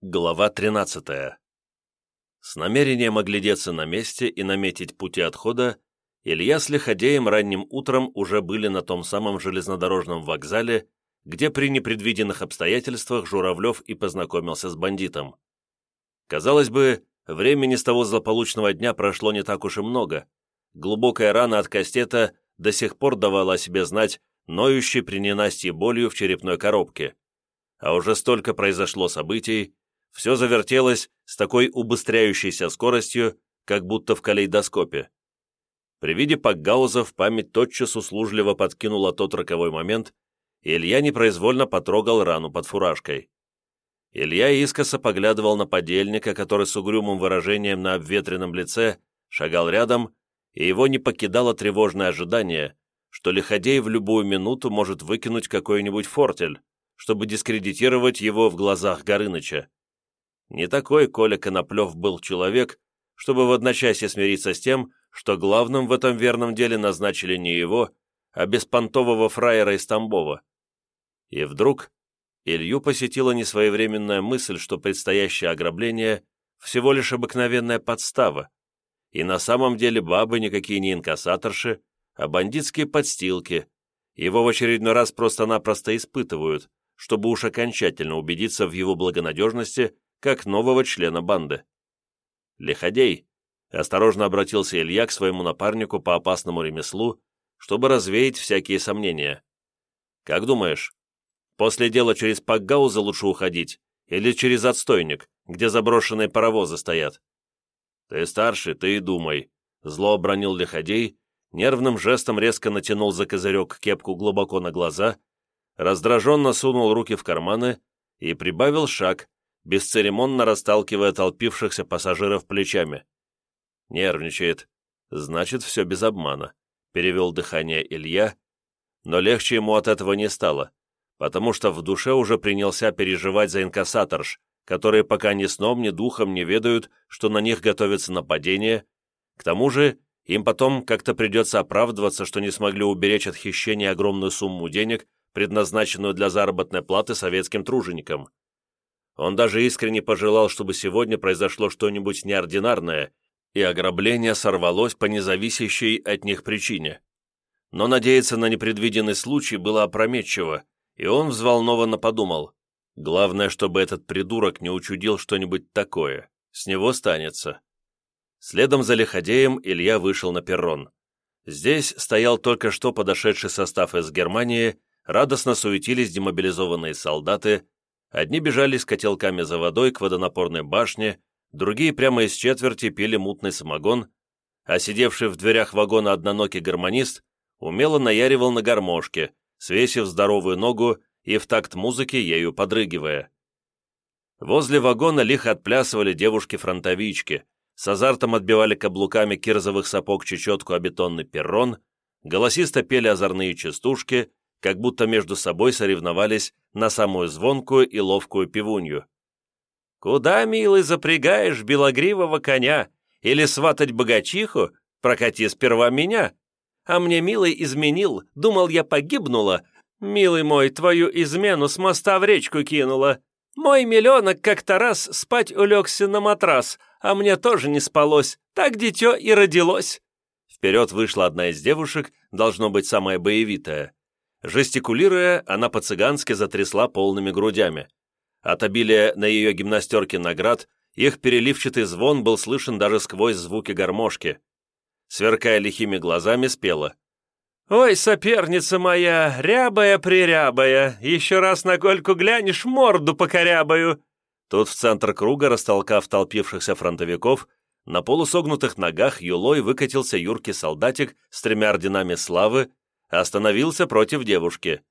Глава 13. С намерением оглядеться на месте и наметить пути отхода, Илья с Лиходеем ранним утром уже были на том самом железнодорожном вокзале, где при непредвиденных обстоятельствах Журавлев и познакомился с бандитом. Казалось бы, времени с того злополучного дня прошло не так уж и много. Глубокая рана от кастета до сих пор давала о себе знать, ноющей при ненастье болью в черепной коробке. А уже столько произошло событий, все завертелось с такой убыстряющейся скоростью, как будто в калейдоскопе. При виде Пакгауза память тотчас услужливо подкинула тот роковой момент, и Илья непроизвольно потрогал рану под фуражкой. Илья искоса поглядывал на подельника, который с угрюмым выражением на обветренном лице шагал рядом, и его не покидало тревожное ожидание, что Лиходей в любую минуту может выкинуть какой-нибудь фортель, чтобы дискредитировать его в глазах Горыныча. Не такой Коля Коноплев был человек, чтобы в одночасье смириться с тем, что главным в этом верном деле назначили не его, а беспонтового фраера из Тамбова. И вдруг Илью посетила несвоевременная мысль, что предстоящее ограбление – всего лишь обыкновенная подстава, и на самом деле бабы никакие не инкассаторши, а бандитские подстилки. Его в очередной раз просто-напросто испытывают, чтобы уж окончательно убедиться в его благонадежности – как нового члена банды. «Лиходей!» — осторожно обратился Илья к своему напарнику по опасному ремеслу, чтобы развеять всякие сомнения. «Как думаешь, после дела через Пакгауза лучше уходить или через отстойник, где заброшенные паровозы стоят?» «Ты старше, ты и думай», — зло обронил Лиходей, нервным жестом резко натянул за козырек кепку глубоко на глаза, раздраженно сунул руки в карманы и прибавил шаг, бесцеремонно расталкивая толпившихся пассажиров плечами. «Нервничает. Значит, все без обмана», — перевел дыхание Илья, но легче ему от этого не стало, потому что в душе уже принялся переживать за инкассаторш, которые пока ни сном, ни духом не ведают, что на них готовится нападение. К тому же им потом как-то придется оправдываться, что не смогли уберечь от хищения огромную сумму денег, предназначенную для заработной платы советским труженикам. Он даже искренне пожелал, чтобы сегодня произошло что-нибудь неординарное, и ограбление сорвалось по независящей от них причине. Но надеяться на непредвиденный случай было опрометчиво, и он взволнованно подумал. Главное, чтобы этот придурок не учудил что-нибудь такое. С него станется. Следом за Лиходеем Илья вышел на перрон. Здесь стоял только что подошедший состав из Германии, радостно суетились демобилизованные солдаты, Одни бежали с котелками за водой к водонапорной башне, другие прямо из четверти пили мутный самогон, а сидевший в дверях вагона одноногий гармонист умело наяривал на гармошке, свесив здоровую ногу и в такт музыки ею подрыгивая. Возле вагона лихо отплясывали девушки-фронтовички, с азартом отбивали каблуками кирзовых сапог чечетку о бетонный перрон, голосисто пели озорные частушки, как будто между собой соревновались на самую звонкую и ловкую пивунью. «Куда, милый, запрягаешь белогривого коня? Или сватать богачиху? Прокати сперва меня. А мне, милый, изменил, думал, я погибнула. Милый мой, твою измену с моста в речку кинула. Мой миллионок как-то раз спать улегся на матрас, а мне тоже не спалось, так дитё и родилось». Вперед вышла одна из девушек, должно быть, самая боевитая. Жестикулируя, она по-цыгански затрясла полными грудями. От обилия на ее гимнастерке наград их переливчатый звон был слышен даже сквозь звуки гармошки. Сверкая лихими глазами, спела. «Ой, соперница моя, рябая-прирябая, еще раз на кольку глянешь, морду покорябаю!» Тут в центр круга, растолкав толпившихся фронтовиков, на полусогнутых ногах юлой выкатился юркий солдатик с тремя орденами славы остановился против девушки.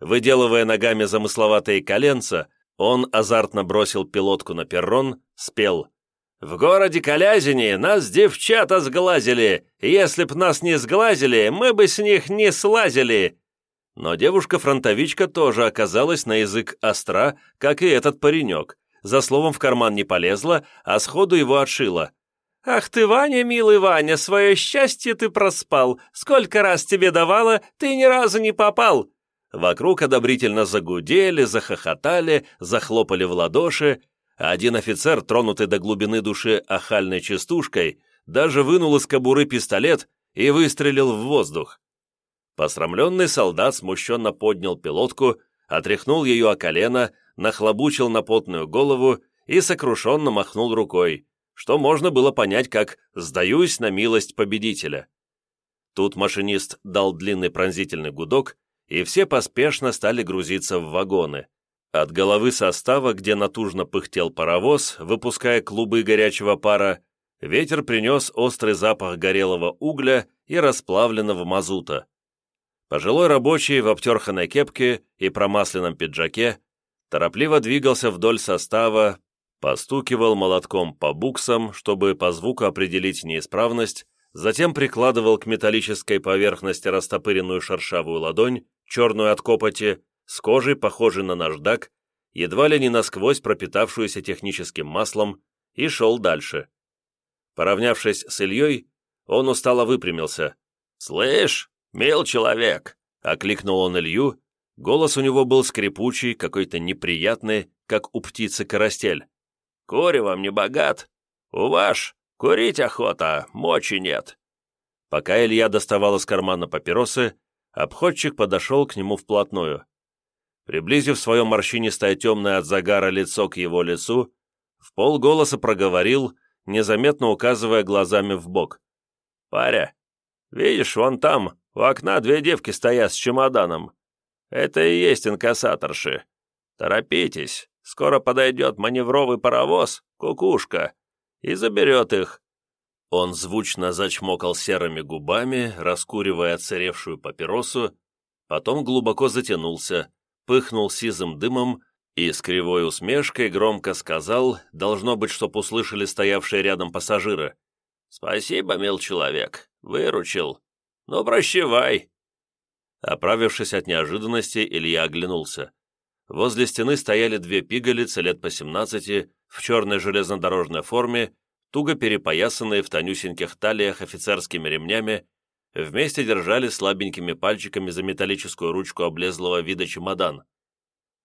Выделывая ногами замысловатые коленца, он азартно бросил пилотку на перрон, спел «В городе Калязине нас девчата сглазили, если б нас не сглазили, мы бы с них не слазили». Но девушка-фронтовичка тоже оказалась на язык остра, как и этот паренек. За словом в карман не полезла, а сходу его отшила – «Ах ты, Ваня, милый Ваня, свое счастье ты проспал! Сколько раз тебе давало, ты ни разу не попал!» Вокруг одобрительно загудели, захохотали, захлопали в ладоши, один офицер, тронутый до глубины души ахальной частушкой, даже вынул из кобуры пистолет и выстрелил в воздух. Посрамленный солдат смущенно поднял пилотку, отряхнул ее о колено, нахлобучил на потную голову и сокрушенно махнул рукой что можно было понять как «сдаюсь на милость победителя». Тут машинист дал длинный пронзительный гудок, и все поспешно стали грузиться в вагоны. От головы состава, где натужно пыхтел паровоз, выпуская клубы горячего пара, ветер принес острый запах горелого угля и расплавленного мазута. Пожилой рабочий в обтерханной кепке и промасленном пиджаке торопливо двигался вдоль состава Постукивал молотком по буксам, чтобы по звуку определить неисправность, затем прикладывал к металлической поверхности растопыренную шершавую ладонь, черную от копоти, с кожей, похожей на наждак, едва ли не насквозь пропитавшуюся техническим маслом, и шел дальше. Поравнявшись с Ильей, он устало выпрямился. «Слышь, мил человек!» — окликнул он Илью. Голос у него был скрипучий, какой-то неприятный, как у птицы карастель. Куревом не богат. У ваш курить охота, мочи нет». Пока Илья доставал из кармана папиросы, обходчик подошел к нему вплотную. Приблизив свое морщинистое темное от загара лицо к его лицу, в полголоса проговорил, незаметно указывая глазами в бок. «Паря, видишь, вон там, у окна две девки стоят с чемоданом. Это и есть инкассаторши. Торопитесь, Скоро подойдет маневровый паровоз, кукушка, и заберет их». Он звучно зачмокал серыми губами, раскуривая отсыревшую папиросу, потом глубоко затянулся, пыхнул сизым дымом и с кривой усмешкой громко сказал, должно быть, чтоб услышали стоявшие рядом пассажиры. «Спасибо, мил человек, выручил. Ну, прощевай!» Оправившись от неожиданности, Илья оглянулся. Возле стены стояли две пигалицы лет по 17 в черной железнодорожной форме, туго перепоясанные в тонюсеньких талиях офицерскими ремнями, вместе держали слабенькими пальчиками за металлическую ручку облезлого вида чемодан.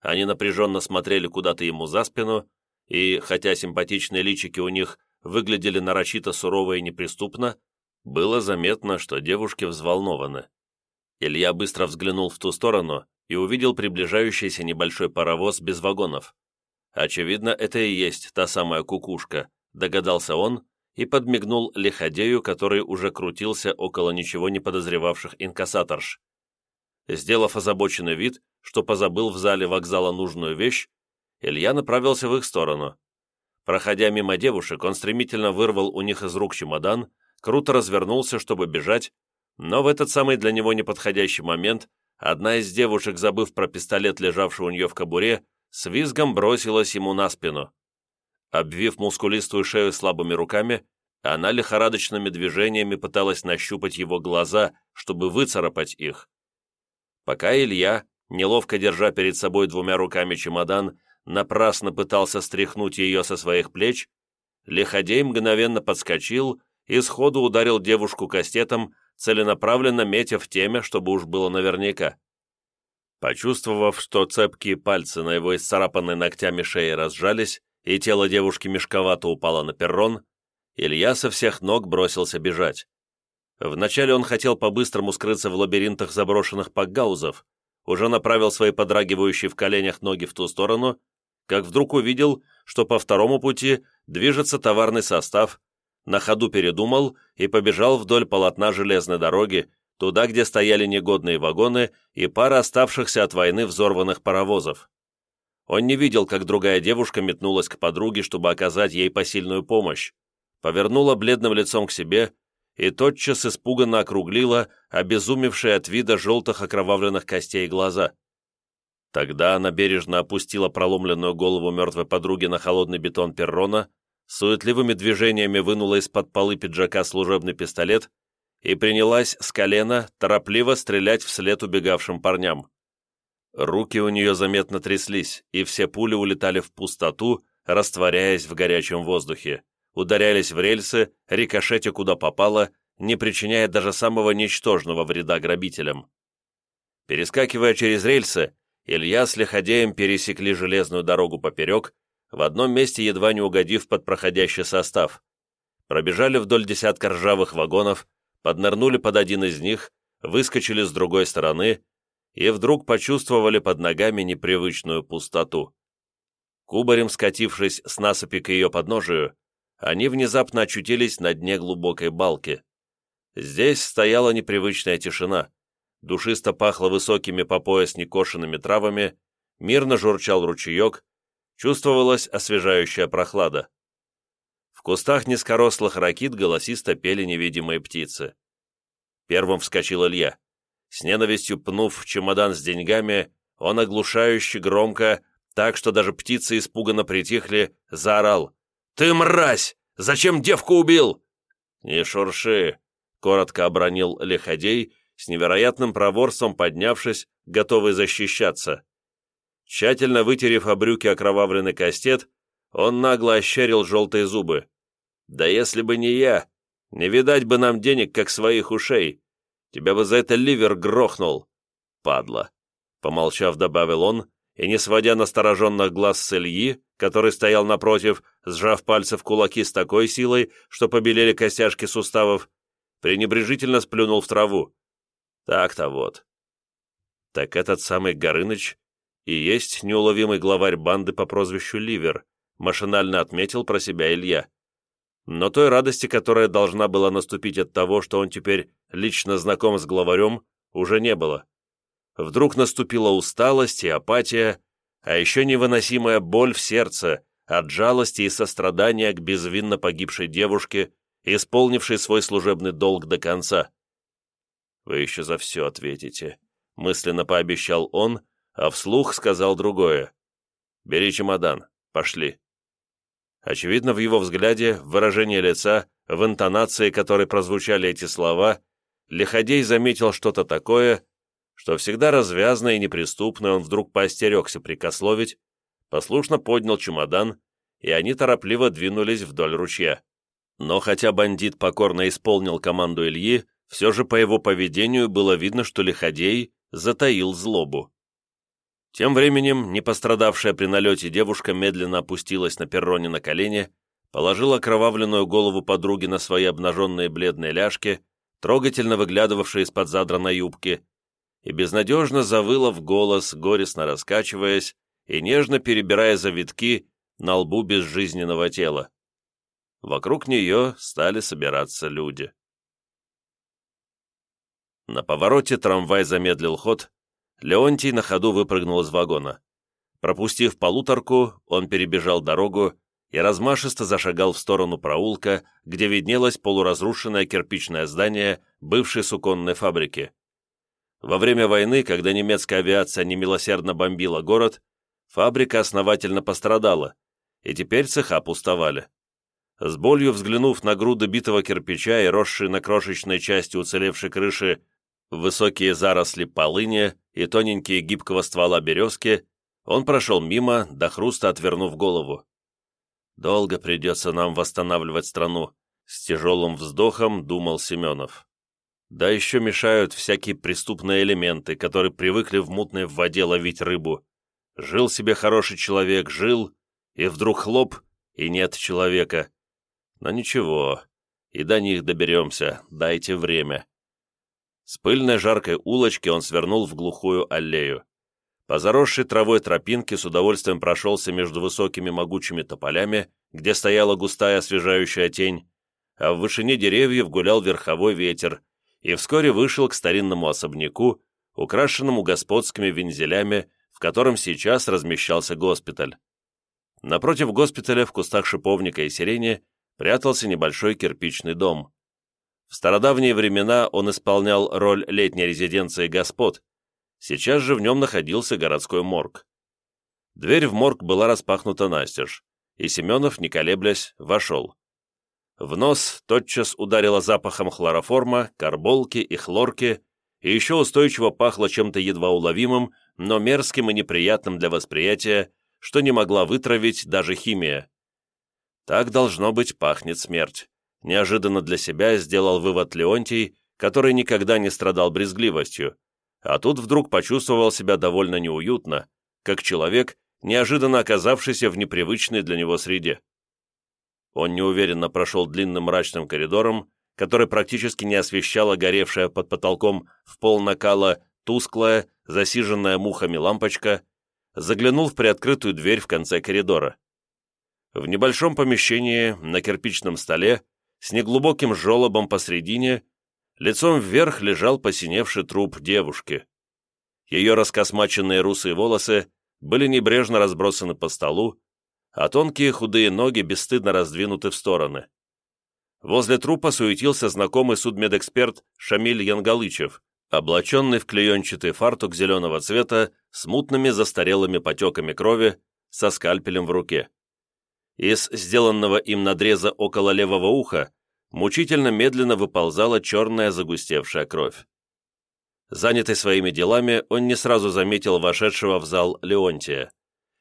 Они напряженно смотрели куда-то ему за спину, и, хотя симпатичные личики у них выглядели нарочито сурово и неприступно, было заметно, что девушки взволнованы. Илья быстро взглянул в ту сторону и увидел приближающийся небольшой паровоз без вагонов. «Очевидно, это и есть та самая кукушка», — догадался он и подмигнул лиходею, который уже крутился около ничего не подозревавших инкассаторш. Сделав озабоченный вид, что позабыл в зале вокзала нужную вещь, Илья направился в их сторону. Проходя мимо девушек, он стремительно вырвал у них из рук чемодан, круто развернулся, чтобы бежать, но в этот самый для него неподходящий момент Одна из девушек, забыв про пистолет, лежавший у нее в кобуре, с визгом бросилась ему на спину. Обвив мускулистую шею слабыми руками, она лихорадочными движениями пыталась нащупать его глаза, чтобы выцарапать их. Пока Илья, неловко держа перед собой двумя руками чемодан, напрасно пытался стряхнуть ее со своих плеч, Лиходей мгновенно подскочил и сходу ударил девушку кастетом целенаправленно метя в теме, чтобы уж было наверняка. Почувствовав, что цепкие пальцы на его исцарапанной ногтями шее разжались, и тело девушки мешковато упало на перрон, Илья со всех ног бросился бежать. Вначале он хотел по-быстрому скрыться в лабиринтах заброшенных пакгаузов, уже направил свои подрагивающие в коленях ноги в ту сторону, как вдруг увидел, что по второму пути движется товарный состав, на ходу передумал и побежал вдоль полотна железной дороги, туда, где стояли негодные вагоны и пара оставшихся от войны взорванных паровозов. Он не видел, как другая девушка метнулась к подруге, чтобы оказать ей посильную помощь, повернула бледным лицом к себе и тотчас испуганно округлила обезумевшие от вида желтых окровавленных костей глаза. Тогда она бережно опустила проломленную голову мертвой подруги на холодный бетон перрона, суетливыми движениями вынула из-под полы пиджака служебный пистолет и принялась с колена торопливо стрелять вслед убегавшим парням. Руки у нее заметно тряслись, и все пули улетали в пустоту, растворяясь в горячем воздухе, ударялись в рельсы, рикошетя куда попало, не причиняя даже самого ничтожного вреда грабителям. Перескакивая через рельсы, Илья с Лиходеем пересекли железную дорогу поперек в одном месте едва не угодив под проходящий состав. Пробежали вдоль десятка ржавых вагонов, поднырнули под один из них, выскочили с другой стороны и вдруг почувствовали под ногами непривычную пустоту. Кубарем скатившись с насыпи к ее подножию, они внезапно очутились на дне глубокой балки. Здесь стояла непривычная тишина. Душисто пахло высокими по пояс некошенными травами, мирно журчал ручеек, чувствовалась освежающая прохлада. В кустах низкорослых ракит голосисто пели невидимые птицы. Первым вскочил Илья. С ненавистью пнув чемодан с деньгами, он оглушающе громко, так что даже птицы испуганно притихли, заорал. «Ты мразь! Зачем девку убил?» «Не шурши!» — коротко обронил Лиходей, с невероятным проворством поднявшись, готовый защищаться. Тщательно вытерев о брюки окровавленный кастет, он нагло ощерил желтые зубы. «Да если бы не я, не видать бы нам денег, как своих ушей. Тебя бы за это ливер грохнул, падла!» Помолчав, добавил он, и, не сводя настороженных глаз с Ильи, который стоял напротив, сжав пальцы в кулаки с такой силой, что побелели костяшки суставов, пренебрежительно сплюнул в траву. «Так-то вот». «Так этот самый Горыныч и есть неуловимый главарь банды по прозвищу Ливер, машинально отметил про себя Илья. Но той радости, которая должна была наступить от того, что он теперь лично знаком с главарем, уже не было. Вдруг наступила усталость и апатия, а еще невыносимая боль в сердце от жалости и сострадания к безвинно погибшей девушке, исполнившей свой служебный долг до конца. «Вы еще за все ответите», — мысленно пообещал он, а вслух сказал другое. «Бери чемодан, пошли». Очевидно, в его взгляде, в выражении лица, в интонации, которой прозвучали эти слова, Лиходей заметил что-то такое, что всегда развязно и неприступно он вдруг поостерегся прикословить, послушно поднял чемодан, и они торопливо двинулись вдоль ручья. Но хотя бандит покорно исполнил команду Ильи, все же по его поведению было видно, что Лиходей затаил злобу. Тем временем непострадавшая при налете девушка медленно опустилась на перроне на колени, положила кровавленную голову подруги на свои обнаженные бледные ляжки, трогательно выглядывавшие из-под задранной юбки, и безнадежно завыла в голос, горестно раскачиваясь и нежно перебирая завитки на лбу безжизненного тела. Вокруг нее стали собираться люди. На повороте трамвай замедлил ход, Леонтий на ходу выпрыгнул из вагона. Пропустив полуторку, он перебежал дорогу и размашисто зашагал в сторону проулка, где виднелось полуразрушенное кирпичное здание бывшей суконной фабрики. Во время войны, когда немецкая авиация немилосердно бомбила город, фабрика основательно пострадала, и теперь цеха пустовали. С болью взглянув на груды битого кирпича и росшие на крошечной части уцелевшей крыши высокие заросли полыни и тоненькие гибкого ствола березки, он прошел мимо, до хруста отвернув голову. «Долго придется нам восстанавливать страну», — с тяжелым вздохом думал Семенов. «Да еще мешают всякие преступные элементы, которые привыкли в мутной воде ловить рыбу. Жил себе хороший человек, жил, и вдруг хлоп, и нет человека. Но ничего, и до них доберемся, дайте время». С пыльной жаркой улочки он свернул в глухую аллею. По заросшей травой тропинке с удовольствием прошелся между высокими могучими тополями, где стояла густая освежающая тень, а в вышине деревьев гулял верховой ветер, и вскоре вышел к старинному особняку, украшенному господскими вензелями, в котором сейчас размещался госпиталь. Напротив госпиталя в кустах шиповника и сирени прятался небольшой кирпичный дом. В стародавние времена он исполнял роль летней резиденции господ, сейчас же в нем находился городской морг. Дверь в морг была распахнута настежь, и Семенов, не колеблясь, вошел. В нос тотчас ударило запахом хлороформа, карболки и хлорки, и еще устойчиво пахло чем-то едва уловимым, но мерзким и неприятным для восприятия, что не могла вытравить даже химия. Так, должно быть, пахнет смерть. Неожиданно для себя сделал вывод Леонтий, который никогда не страдал брезгливостью, а тут вдруг почувствовал себя довольно неуютно, как человек, неожиданно оказавшийся в непривычной для него среде. Он неуверенно прошел длинным мрачным коридором, который практически не освещала горевшая под потолком в пол накала тусклая, засиженная мухами лампочка, заглянул в приоткрытую дверь в конце коридора. В небольшом помещении на кирпичном столе с неглубоким желобом посредине, лицом вверх лежал посиневший труп девушки. Ее раскосмаченные русые волосы были небрежно разбросаны по столу, а тонкие худые ноги бесстыдно раздвинуты в стороны. Возле трупа суетился знакомый судмедэксперт Шамиль Янгалычев, облаченный в клеенчатый фартук зеленого цвета с мутными застарелыми потеками крови, со скальпелем в руке. Из сделанного им надреза около левого уха мучительно медленно выползала черная загустевшая кровь. Занятый своими делами, он не сразу заметил вошедшего в зал Леонтия.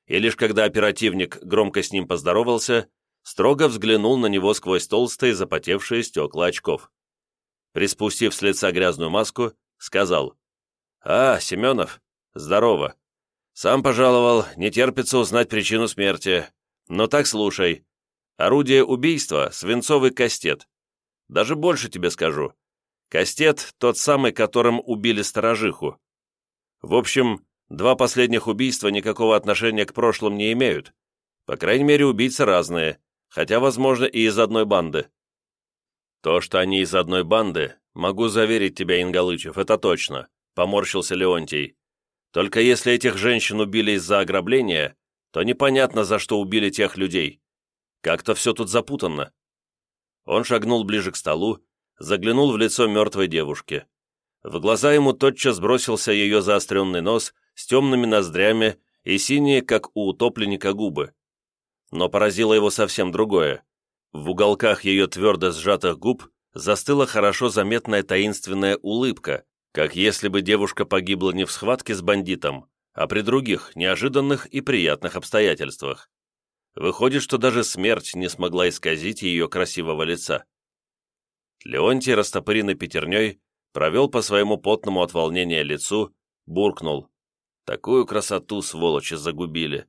И лишь когда оперативник громко с ним поздоровался, строго взглянул на него сквозь толстые запотевшие стекла очков. Приспустив с лица грязную маску, сказал «А, Семенов, здорово. Сам пожаловал, не терпится узнать причину смерти. Но так слушай. Орудие убийства — свинцовый кастет. Даже больше тебе скажу. Кастет — тот самый, которым убили сторожиху. В общем, два последних убийства никакого отношения к прошлым не имеют. По крайней мере, убийцы разные, хотя, возможно, и из одной банды. То, что они из одной банды, могу заверить тебя, Ингалычев, это точно, — поморщился Леонтий. Только если этих женщин убили из-за ограбления, то непонятно, за что убили тех людей. Как-то все тут запутанно». Он шагнул ближе к столу, заглянул в лицо мертвой девушки. В глаза ему тотчас бросился ее заостренный нос с темными ноздрями и синие, как у утопленника, губы. Но поразило его совсем другое. В уголках ее твердо сжатых губ застыла хорошо заметная таинственная улыбка, как если бы девушка погибла не в схватке с бандитом, а при других неожиданных и приятных обстоятельствах. Выходит, что даже смерть не смогла исказить ее красивого лица. Леонтий, растопыренный пятерней, провел по своему потному от волнения лицу, буркнул. Такую красоту, сволочи, загубили.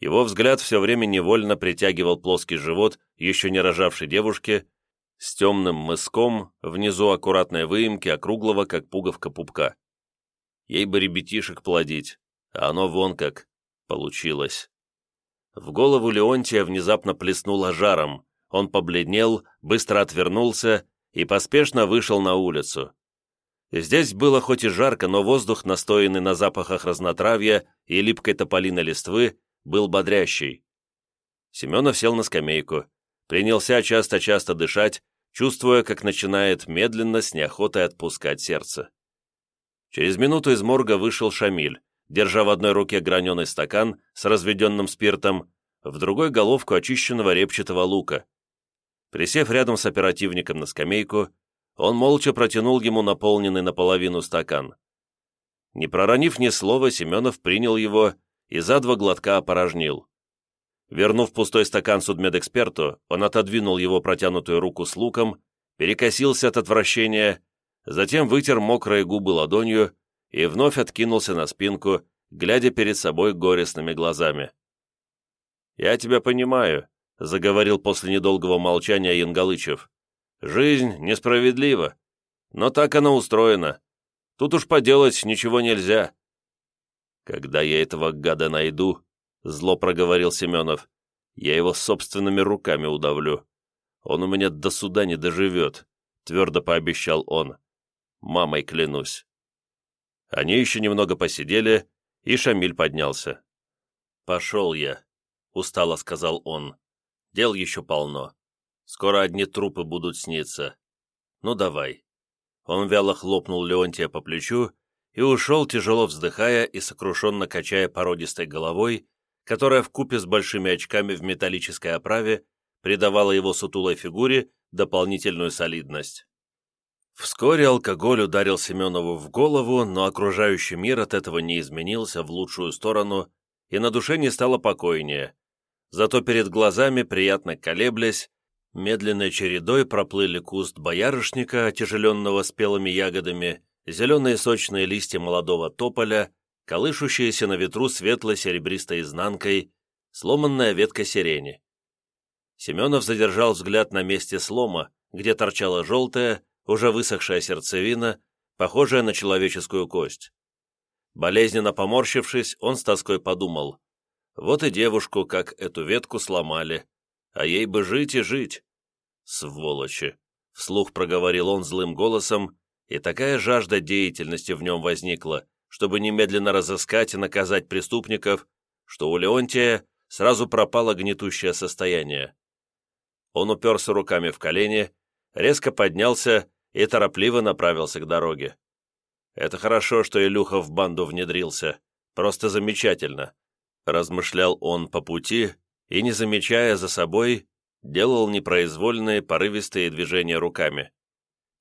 Его взгляд все время невольно притягивал плоский живот еще не рожавшей девушки с темным мыском внизу аккуратной выемки округлого, как пуговка пупка. Ей бы ребятишек плодить, а оно вон как получилось. В голову Леонтия внезапно плеснуло жаром. Он побледнел, быстро отвернулся и поспешно вышел на улицу. Здесь было хоть и жарко, но воздух, настоянный на запахах разнотравья и липкой тополиной листвы, был бодрящий. Семенов сел на скамейку, принялся часто-часто дышать, чувствуя, как начинает медленно с неохотой отпускать сердце. Через минуту из морга вышел Шамиль, держа в одной руке граненый стакан с разведенным спиртом, в другой — головку очищенного репчатого лука. Присев рядом с оперативником на скамейку, он молча протянул ему наполненный наполовину стакан. Не проронив ни слова, Семенов принял его и за два глотка опорожнил. Вернув пустой стакан судмедэксперту, он отодвинул его протянутую руку с луком, перекосился от отвращения затем вытер мокрые губы ладонью и вновь откинулся на спинку, глядя перед собой горестными глазами. «Я тебя понимаю», — заговорил после недолгого молчания Янгалычев. «Жизнь несправедлива, но так она устроена. Тут уж поделать ничего нельзя». «Когда я этого гада найду», — зло проговорил Семенов, — «я его собственными руками удавлю. Он у меня до суда не доживет», — твердо пообещал он мамой клянусь». Они еще немного посидели, и Шамиль поднялся. «Пошел я», — устало сказал он. «Дел еще полно. Скоро одни трупы будут сниться. Ну, давай». Он вяло хлопнул Леонтия по плечу и ушел, тяжело вздыхая и сокрушенно качая породистой головой, которая в купе с большими очками в металлической оправе придавала его сутулой фигуре дополнительную солидность. Вскоре алкоголь ударил Семенову в голову, но окружающий мир от этого не изменился в лучшую сторону, и на душе не стало покойнее. Зато перед глазами, приятно колеблясь, медленной чередой проплыли куст боярышника, отяжеленного спелыми ягодами, зеленые сочные листья молодого тополя, колышущиеся на ветру светло-серебристой изнанкой, сломанная ветка сирени. Семенов задержал взгляд на месте слома, где торчала желтая, уже высохшая сердцевина, похожая на человеческую кость. Болезненно поморщившись, он с тоской подумал. Вот и девушку, как эту ветку сломали. А ей бы жить и жить. Сволочи! Вслух проговорил он злым голосом, и такая жажда деятельности в нем возникла, чтобы немедленно разыскать и наказать преступников, что у Леонтия сразу пропало гнетущее состояние. Он уперся руками в колени, резко поднялся и торопливо направился к дороге. «Это хорошо, что Илюха в банду внедрился. Просто замечательно», — размышлял он по пути и, не замечая за собой, делал непроизвольные порывистые движения руками.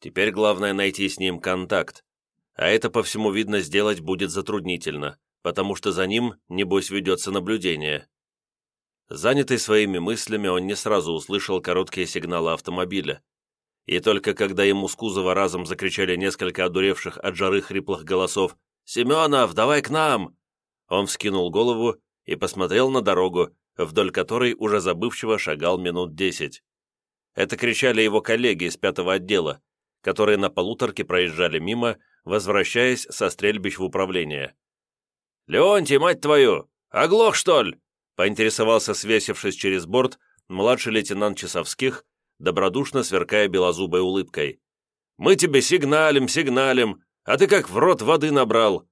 Теперь главное найти с ним контакт, а это, по всему видно, сделать будет затруднительно, потому что за ним, небось, ведется наблюдение. Занятый своими мыслями, он не сразу услышал короткие сигналы автомобиля, и только когда ему с кузова разом закричали несколько одуревших от жары хриплых голосов «Семенов, давай к нам!», он вскинул голову и посмотрел на дорогу, вдоль которой уже забывчиво шагал минут десять. Это кричали его коллеги из пятого отдела, которые на полуторке проезжали мимо, возвращаясь со стрельбищ в управление. «Леонтий, мать твою! Оглох, что ли?» поинтересовался, свесившись через борт, младший лейтенант Часовских, добродушно сверкая белозубой улыбкой. «Мы тебе сигналим, сигналим, а ты как в рот воды набрал!»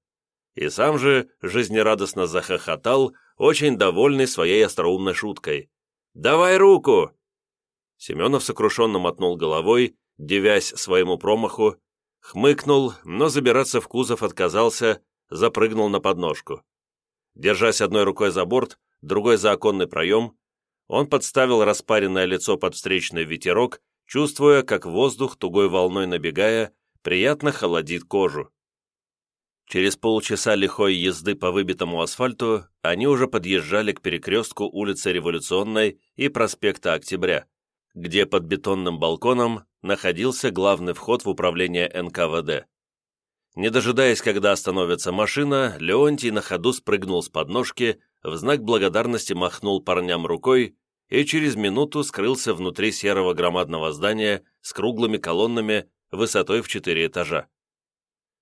И сам же жизнерадостно захохотал, очень довольный своей остроумной шуткой. «Давай руку!» Семенов сокрушенно мотнул головой, девясь своему промаху, хмыкнул, но забираться в кузов отказался, запрыгнул на подножку. Держась одной рукой за борт, другой за оконный проем, он подставил распаренное лицо под встречный ветерок, чувствуя, как воздух, тугой волной набегая, приятно холодит кожу. Через полчаса лихой езды по выбитому асфальту они уже подъезжали к перекрестку улицы Революционной и проспекта Октября, где под бетонным балконом находился главный вход в управление НКВД. Не дожидаясь, когда остановится машина, Леонтий на ходу спрыгнул с подножки, в знак благодарности махнул парням рукой и через минуту скрылся внутри серого громадного здания с круглыми колоннами высотой в четыре этажа.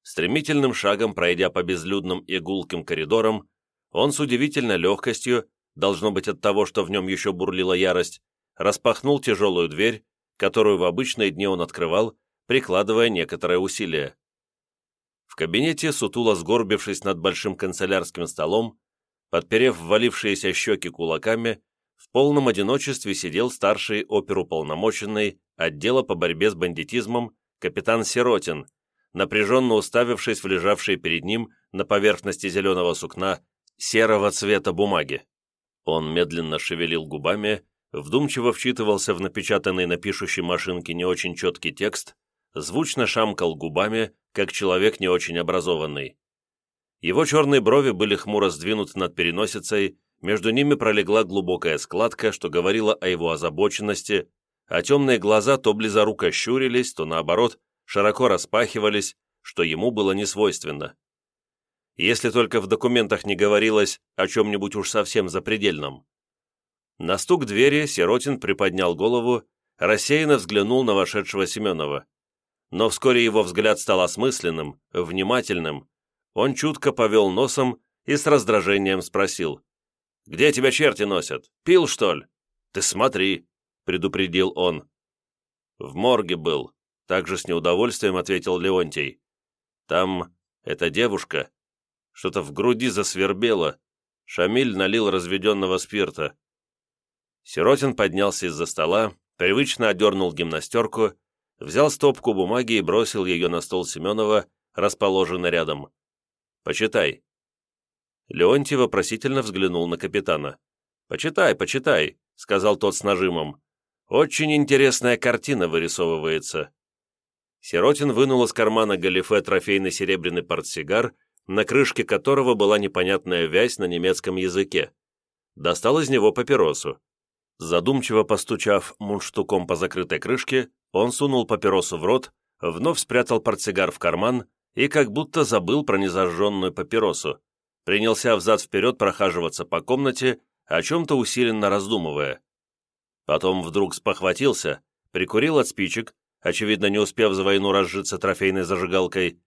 Стремительным шагом, пройдя по безлюдным и гулким коридорам, он с удивительной легкостью, должно быть от того, что в нем еще бурлила ярость, распахнул тяжелую дверь, которую в обычные дни он открывал, прикладывая некоторое усилие. В кабинете, сутуло сгорбившись над большим канцелярским столом, подперев ввалившиеся щеки кулаками, в полном одиночестве сидел старший оперуполномоченный отдела по борьбе с бандитизмом капитан Сиротин, напряженно уставившись в лежавшие перед ним на поверхности зеленого сукна серого цвета бумаги. Он медленно шевелил губами, вдумчиво вчитывался в напечатанный на пишущей машинке не очень четкий текст, звучно шамкал губами, как человек не очень образованный. Его черные брови были хмуро сдвинуты над переносицей, между ними пролегла глубокая складка, что говорило о его озабоченности, а темные глаза то близоруко щурились, то наоборот, широко распахивались, что ему было несвойственно. Если только в документах не говорилось о чем-нибудь уж совсем запредельном. На стук двери Сиротин приподнял голову, рассеянно взглянул на вошедшего Семенова. Но вскоре его взгляд стал осмысленным, внимательным, он чутко повел носом и с раздражением спросил. «Где тебя черти носят? Пил, что ли?» «Ты смотри», — предупредил он. «В морге был», — также с неудовольствием ответил Леонтий. «Там эта девушка. Что-то в груди засвербело. Шамиль налил разведенного спирта». Сиротин поднялся из-за стола, привычно одернул гимнастерку, взял стопку бумаги и бросил ее на стол Семенова, расположенный рядом. Почитай». Леонтий вопросительно взглянул на капитана. «Почитай, почитай», — сказал тот с нажимом. «Очень интересная картина вырисовывается». Сиротин вынул из кармана галифе трофейный серебряный портсигар, на крышке которого была непонятная вязь на немецком языке. Достал из него папиросу. Задумчиво постучав мундштуком по закрытой крышке, он сунул папиросу в рот, вновь спрятал портсигар в карман и как будто забыл про незажженную папиросу. Принялся взад-вперед прохаживаться по комнате, о чем-то усиленно раздумывая. Потом вдруг спохватился, прикурил от спичек, очевидно, не успев за войну разжиться трофейной зажигалкой,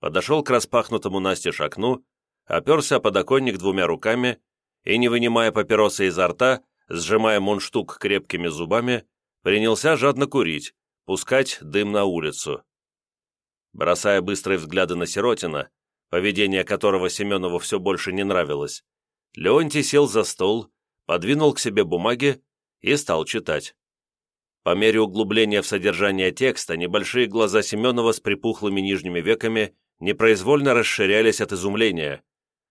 подошел к распахнутому Насте окну, оперся подоконник двумя руками и, не вынимая папиросы изо рта, сжимая мундштук крепкими зубами, принялся жадно курить, пускать дым на улицу бросая быстрые взгляды на Сиротина, поведение которого Семенову все больше не нравилось, Леонтий сел за стол, подвинул к себе бумаги и стал читать. По мере углубления в содержание текста небольшие глаза Семенова с припухлыми нижними веками непроизвольно расширялись от изумления,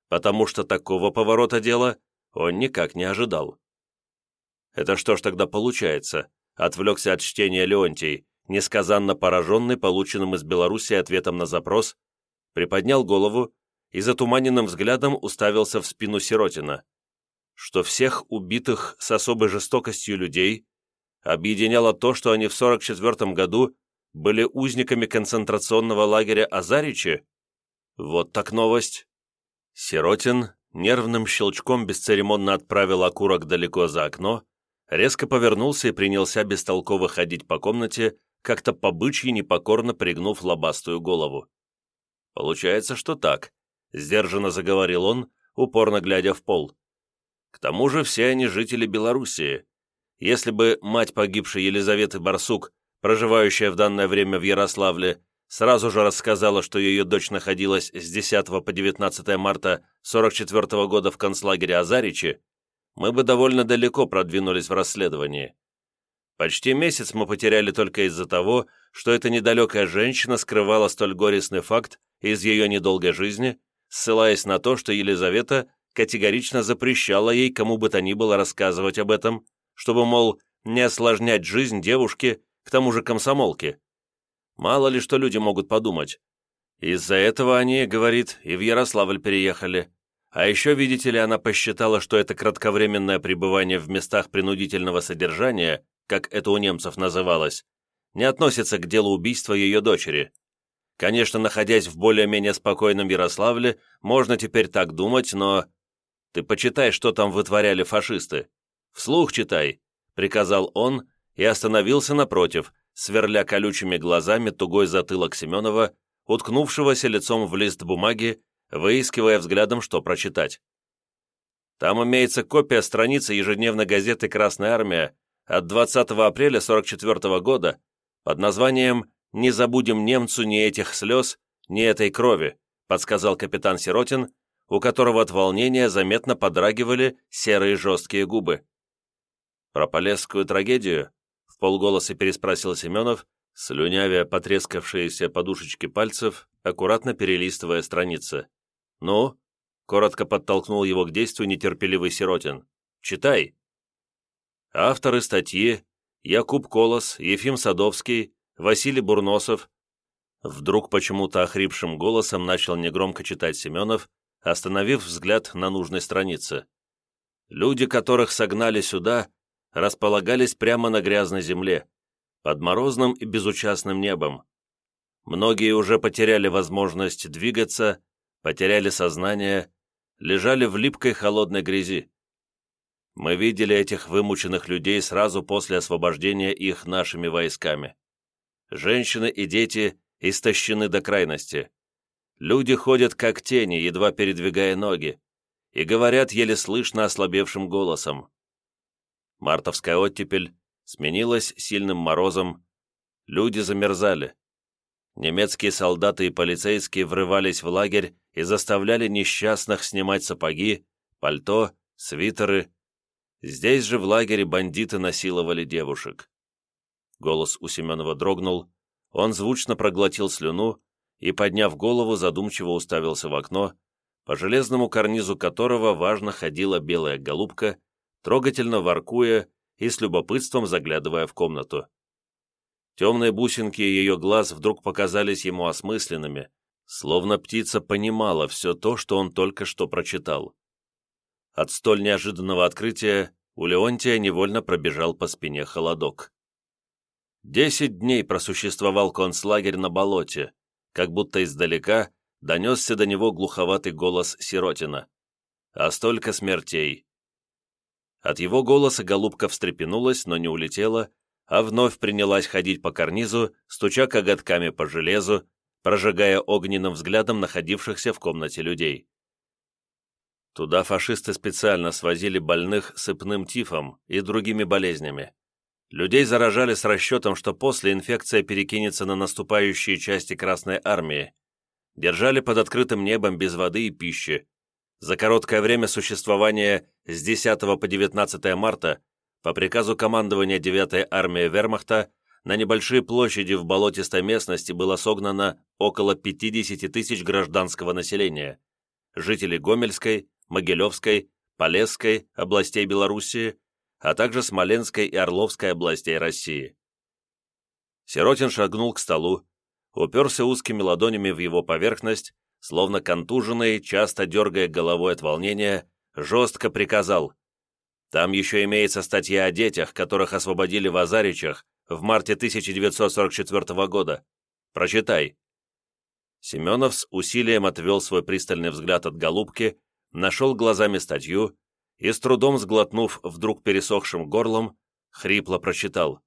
потому что такого поворота дела он никак не ожидал. «Это что ж тогда получается?» — отвлекся от чтения Леонтий несказанно пораженный полученным из Белоруссии ответом на запрос, приподнял голову и затуманенным взглядом уставился в спину Сиротина, что всех убитых с особой жестокостью людей объединяло то, что они в 1944 году были узниками концентрационного лагеря Азаричи? Вот так новость. Сиротин нервным щелчком бесцеремонно отправил окурок далеко за окно, резко повернулся и принялся бестолково ходить по комнате, как-то побычьи непокорно пригнув лобастую голову. «Получается, что так», — сдержанно заговорил он, упорно глядя в пол. «К тому же все они жители Белоруссии. Если бы мать погибшей Елизаветы Барсук, проживающая в данное время в Ярославле, сразу же рассказала, что ее дочь находилась с 10 по 19 марта 44 года в концлагере Азаричи, мы бы довольно далеко продвинулись в расследовании. Почти месяц мы потеряли только из-за того, что эта недалекая женщина скрывала столь горестный факт из ее недолгой жизни, ссылаясь на то, что Елизавета категорично запрещала ей кому бы то ни было рассказывать об этом, чтобы, мол, не осложнять жизнь девушки, к тому же комсомолке. Мало ли что люди могут подумать. Из-за этого они, говорит, и в Ярославль переехали. А еще, видите ли, она посчитала, что это кратковременное пребывание в местах принудительного содержания как это у немцев называлось, не относится к делу убийства ее дочери. Конечно, находясь в более-менее спокойном Ярославле, можно теперь так думать, но... Ты почитай, что там вытворяли фашисты. Вслух читай, — приказал он и остановился напротив, сверля колючими глазами тугой затылок Семенова, уткнувшегося лицом в лист бумаги, выискивая взглядом, что прочитать. Там имеется копия страницы ежедневной газеты «Красная армия», от 20 апреля 44 года под названием «Не забудем немцу ни этих слез, ни этой крови», подсказал капитан Сиротин, у которого от волнения заметно подрагивали серые жесткие губы. «Про Полесскую трагедию?» — в полголоса переспросил Семенов, слюнявя потрескавшиеся подушечки пальцев, аккуратно перелистывая страницы. «Ну?» — коротко подтолкнул его к действию нетерпеливый Сиротин. «Читай!» Авторы статьи – Якуб Колос, Ефим Садовский, Василий Бурносов. Вдруг почему-то охрипшим голосом начал негромко читать Семенов, остановив взгляд на нужной странице. Люди, которых согнали сюда, располагались прямо на грязной земле, под морозным и безучастным небом. Многие уже потеряли возможность двигаться, потеряли сознание, лежали в липкой холодной грязи. Мы видели этих вымученных людей сразу после освобождения их нашими войсками. Женщины и дети истощены до крайности. Люди ходят как тени, едва передвигая ноги, и говорят еле слышно ослабевшим голосом. Мартовская оттепель сменилась сильным морозом, люди замерзали. Немецкие солдаты и полицейские врывались в лагерь и заставляли несчастных снимать сапоги, пальто, свитеры, Здесь же в лагере бандиты насиловали девушек. Голос у Семенова дрогнул, он звучно проглотил слюну и, подняв голову, задумчиво уставился в окно, по железному карнизу которого важно ходила белая голубка, трогательно воркуя и с любопытством заглядывая в комнату. Темные бусинки ее глаз вдруг показались ему осмысленными, словно птица понимала все то, что он только что прочитал. От столь неожиданного открытия у Леонтия невольно пробежал по спине холодок. Десять дней просуществовал концлагерь на болоте, как будто издалека донесся до него глуховатый голос Сиротина. «А столько смертей!» От его голоса голубка встрепенулась, но не улетела, а вновь принялась ходить по карнизу, стуча коготками по железу, прожигая огненным взглядом находившихся в комнате людей. Туда фашисты специально свозили больных сыпным тифом и другими болезнями. Людей заражали с расчетом, что после инфекция перекинется на наступающие части Красной Армии. Держали под открытым небом без воды и пищи. За короткое время существования с 10 по 19 марта по приказу командования 9-й армии Вермахта на небольшие площади в болотистой местности было согнано около 50 тысяч гражданского населения, жителей Гомельской, Могилевской, Полесской областей Белоруссии, а также Смоленской и Орловской областей России. Сиротин шагнул к столу, уперся узкими ладонями в его поверхность, словно контуженный, часто дергая головой от волнения, жестко приказал. Там еще имеется статья о детях, которых освободили в Азаричах в марте 1944 года. Прочитай. Семенов с усилием отвел свой пристальный взгляд от голубки нашел глазами статью и, с трудом сглотнув вдруг пересохшим горлом, хрипло прочитал.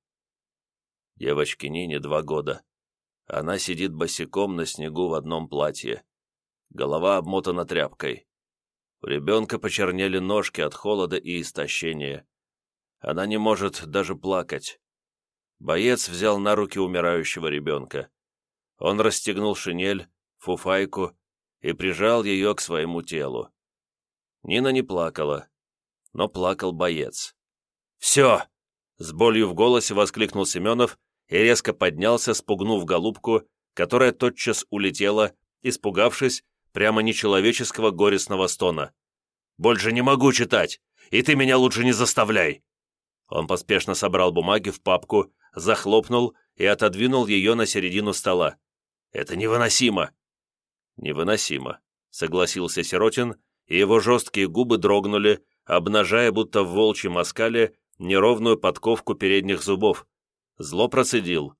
Девочке Нине два года. Она сидит босиком на снегу в одном платье. Голова обмотана тряпкой. У ребенка почернели ножки от холода и истощения. Она не может даже плакать. Боец взял на руки умирающего ребенка. Он расстегнул шинель, фуфайку и прижал ее к своему телу. Нина не плакала, но плакал боец. «Все!» — с болью в голосе воскликнул Семенов и резко поднялся, спугнув голубку, которая тотчас улетела, испугавшись прямо нечеловеческого горестного стона. «Больше не могу читать, и ты меня лучше не заставляй!» Он поспешно собрал бумаги в папку, захлопнул и отодвинул ее на середину стола. «Это невыносимо!» «Невыносимо», — согласился Сиротин, и его жесткие губы дрогнули, обнажая будто в волчьем оскале неровную подковку передних зубов. Зло процедил.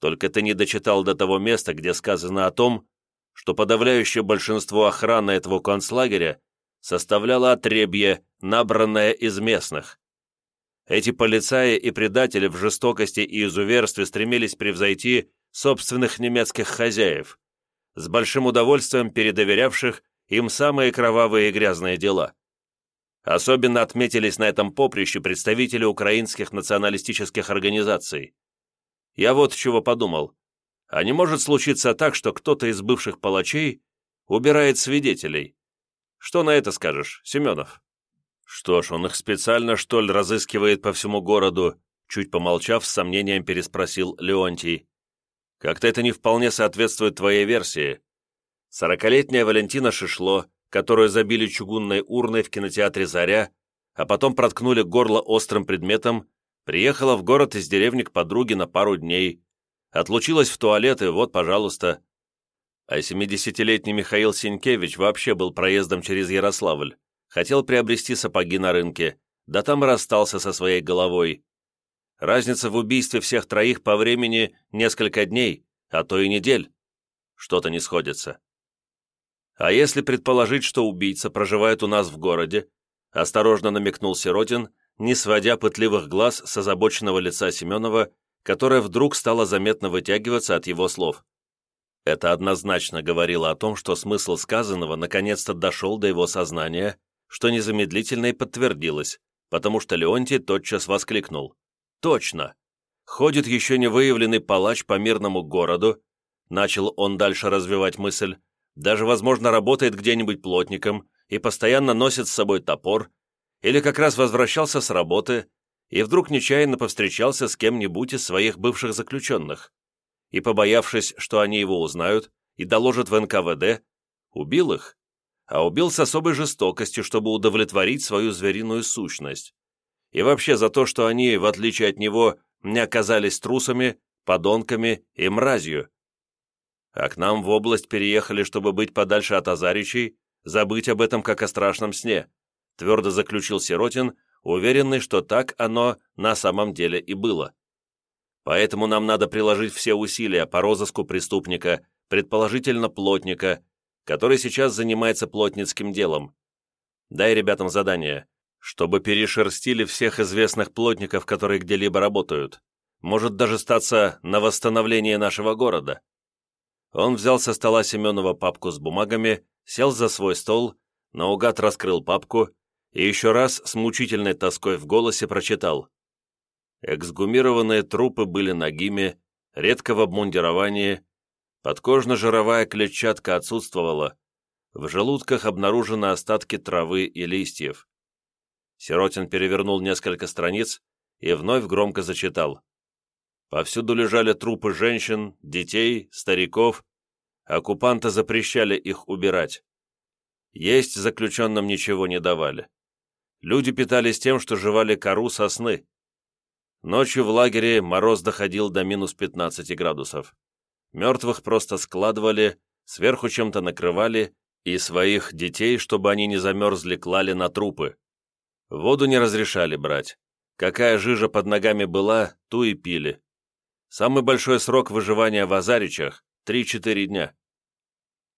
«Только ты не дочитал до того места, где сказано о том, что подавляющее большинство охраны этого концлагеря составляло отребье, набранное из местных. Эти полицаи и предатели в жестокости и изуверстве стремились превзойти собственных немецких хозяев, с большим удовольствием передоверявших им самые кровавые и грязные дела. Особенно отметились на этом поприще представители украинских националистических организаций. Я вот чего подумал. А не может случиться так, что кто-то из бывших палачей убирает свидетелей? Что на это скажешь, Семенов? Что ж, он их специально, что ли, разыскивает по всему городу? Чуть помолчав, с сомнением переспросил Леонтий. Как-то это не вполне соответствует твоей версии. Сорокалетняя Валентина Шишло, которую забили чугунной урной в кинотеатре «Заря», а потом проткнули горло острым предметом, приехала в город из деревни к подруге на пару дней, отлучилась в туалет и вот, пожалуйста. А 70-летний Михаил Синькевич вообще был проездом через Ярославль, хотел приобрести сапоги на рынке, да там и расстался со своей головой. Разница в убийстве всех троих по времени несколько дней, а то и недель. Что-то не сходится. А если предположить, что убийца проживает у нас в городе, осторожно намекнул Сиротин, не сводя пытливых глаз с озабоченного лица Семенова, которое вдруг стало заметно вытягиваться от его слов. Это однозначно говорило о том, что смысл сказанного наконец-то дошел до его сознания, что незамедлительно и подтвердилось, потому что Леонтий тотчас воскликнул. «Точно! Ходит еще не выявленный палач по мирному городу», начал он дальше развивать мысль, даже, возможно, работает где-нибудь плотником и постоянно носит с собой топор, или как раз возвращался с работы и вдруг нечаянно повстречался с кем-нибудь из своих бывших заключенных, и, побоявшись, что они его узнают и доложат в НКВД, убил их, а убил с особой жестокостью, чтобы удовлетворить свою звериную сущность. И вообще за то, что они, в отличие от него, не оказались трусами, подонками и мразью, а к нам в область переехали, чтобы быть подальше от Азаричей, забыть об этом как о страшном сне», — твердо заключил Сиротин, уверенный, что так оно на самом деле и было. «Поэтому нам надо приложить все усилия по розыску преступника, предположительно плотника, который сейчас занимается плотницким делом. Дай ребятам задание, чтобы перешерстили всех известных плотников, которые где-либо работают. Может даже статься на восстановление нашего города. Он взял со стола Семенова папку с бумагами, сел за свой стол, наугад раскрыл папку и еще раз с мучительной тоской в голосе прочитал. Эксгумированные трупы были нагими, редко в обмундировании, подкожно-жировая клетчатка отсутствовала, в желудках обнаружены остатки травы и листьев. Сиротин перевернул несколько страниц и вновь громко зачитал. Повсюду лежали трупы женщин, детей, стариков. Оккупанты запрещали их убирать. Есть заключенным ничего не давали. Люди питались тем, что жевали кору сосны. Ночью в лагере мороз доходил до минус 15 градусов. Мертвых просто складывали, сверху чем-то накрывали, и своих детей, чтобы они не замерзли, клали на трупы. Воду не разрешали брать. Какая жижа под ногами была, ту и пили. Самый большой срок выживания в Азаричах — 3-4 дня».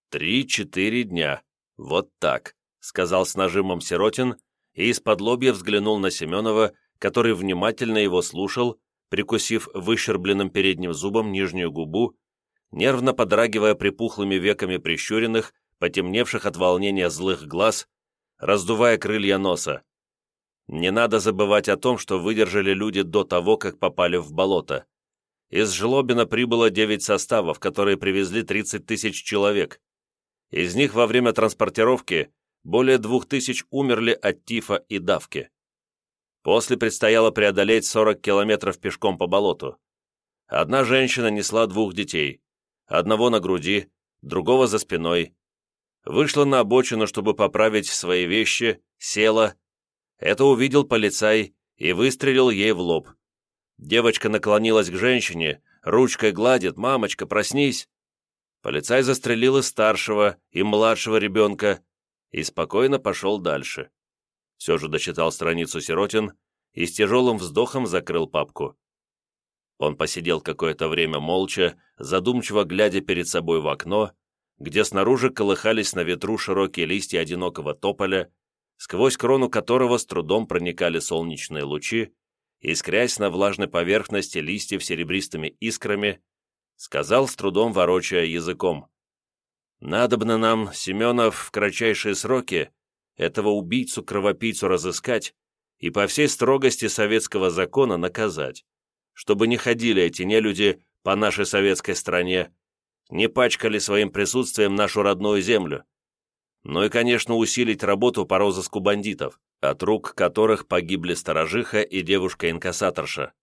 «Три-четыре дня. Вот так», — сказал с нажимом Сиротин и из-под лобья взглянул на Семенова, который внимательно его слушал, прикусив выщербленным передним зубом нижнюю губу, нервно подрагивая припухлыми веками прищуренных, потемневших от волнения злых глаз, раздувая крылья носа. Не надо забывать о том, что выдержали люди до того, как попали в болото. Из Жлобина прибыло 9 составов, которые привезли 30 тысяч человек. Из них во время транспортировки более 2 тысяч умерли от тифа и давки. После предстояло преодолеть 40 километров пешком по болоту. Одна женщина несла двух детей, одного на груди, другого за спиной. Вышла на обочину, чтобы поправить свои вещи, села. Это увидел полицай и выстрелил ей в лоб. Девочка наклонилась к женщине, ручкой гладит, «Мамочка, проснись!» Полицай застрелил и старшего, и младшего ребенка, и спокойно пошел дальше. Все же дочитал страницу Сиротин и с тяжелым вздохом закрыл папку. Он посидел какое-то время молча, задумчиво глядя перед собой в окно, где снаружи колыхались на ветру широкие листья одинокого тополя, сквозь крону которого с трудом проникали солнечные лучи, искрясь на влажной поверхности листьев серебристыми искрами, сказал с трудом ворочая языком. «Надобно нам, Семенов, в кратчайшие сроки этого убийцу-кровопийцу разыскать и по всей строгости советского закона наказать, чтобы не ходили эти нелюди по нашей советской стране, не пачкали своим присутствием нашу родную землю, ну и, конечно, усилить работу по розыску бандитов, от рук которых погибли сторожиха и девушка-инкассаторша.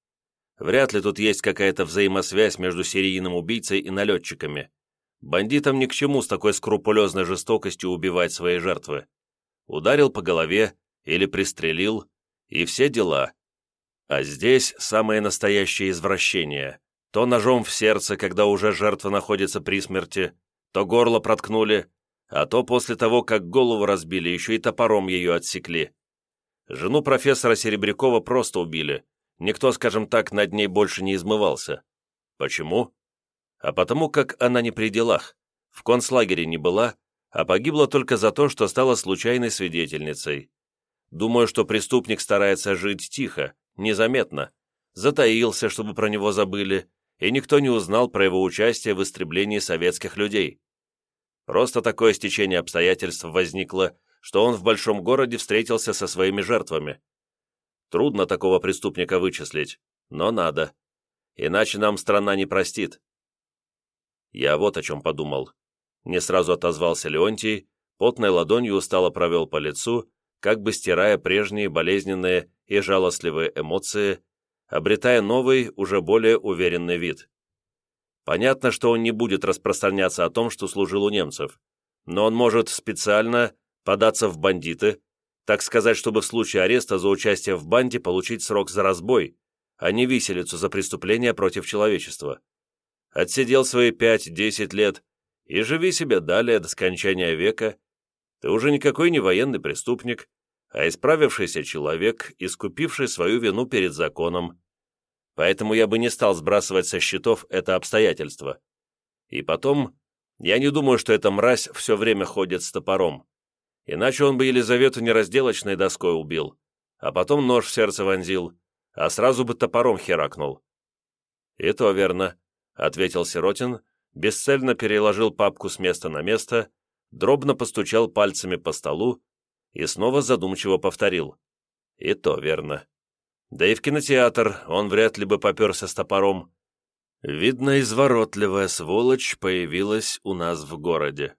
Вряд ли тут есть какая-то взаимосвязь между серийным убийцей и налетчиками. Бандитам ни к чему с такой скрупулезной жестокостью убивать свои жертвы. Ударил по голове или пристрелил, и все дела. А здесь самое настоящее извращение. То ножом в сердце, когда уже жертва находится при смерти, то горло проткнули, а то после того, как голову разбили, еще и топором ее отсекли. Жену профессора Серебрякова просто убили. Никто, скажем так, над ней больше не измывался. Почему? А потому как она не при делах, в концлагере не была, а погибла только за то, что стала случайной свидетельницей. Думаю, что преступник старается жить тихо, незаметно. Затаился, чтобы про него забыли, и никто не узнал про его участие в истреблении советских людей. Просто такое стечение обстоятельств возникло, что он в большом городе встретился со своими жертвами. Трудно такого преступника вычислить, но надо. Иначе нам страна не простит. Я вот о чем подумал. Не сразу отозвался Леонтий, потной ладонью устало провел по лицу, как бы стирая прежние болезненные и жалостливые эмоции, обретая новый, уже более уверенный вид. Понятно, что он не будет распространяться о том, что служил у немцев, но он может специально податься в бандиты, так сказать, чтобы в случае ареста за участие в банде получить срок за разбой, а не виселицу за преступление против человечества. Отсидел свои 5-10 лет и живи себе далее до скончания века. Ты уже никакой не военный преступник, а исправившийся человек, искупивший свою вину перед законом, поэтому я бы не стал сбрасывать со счетов это обстоятельство. И потом, я не думаю, что эта мразь все время ходит с топором. Иначе он бы Елизавету не разделочной доской убил, а потом нож в сердце вонзил, а сразу бы топором херакнул. «И то верно», — ответил Сиротин, бесцельно переложил папку с места на место, дробно постучал пальцами по столу и снова задумчиво повторил. «И то верно». Да и в кинотеатр он вряд ли бы поперся с топором. Видно, изворотливая сволочь появилась у нас в городе.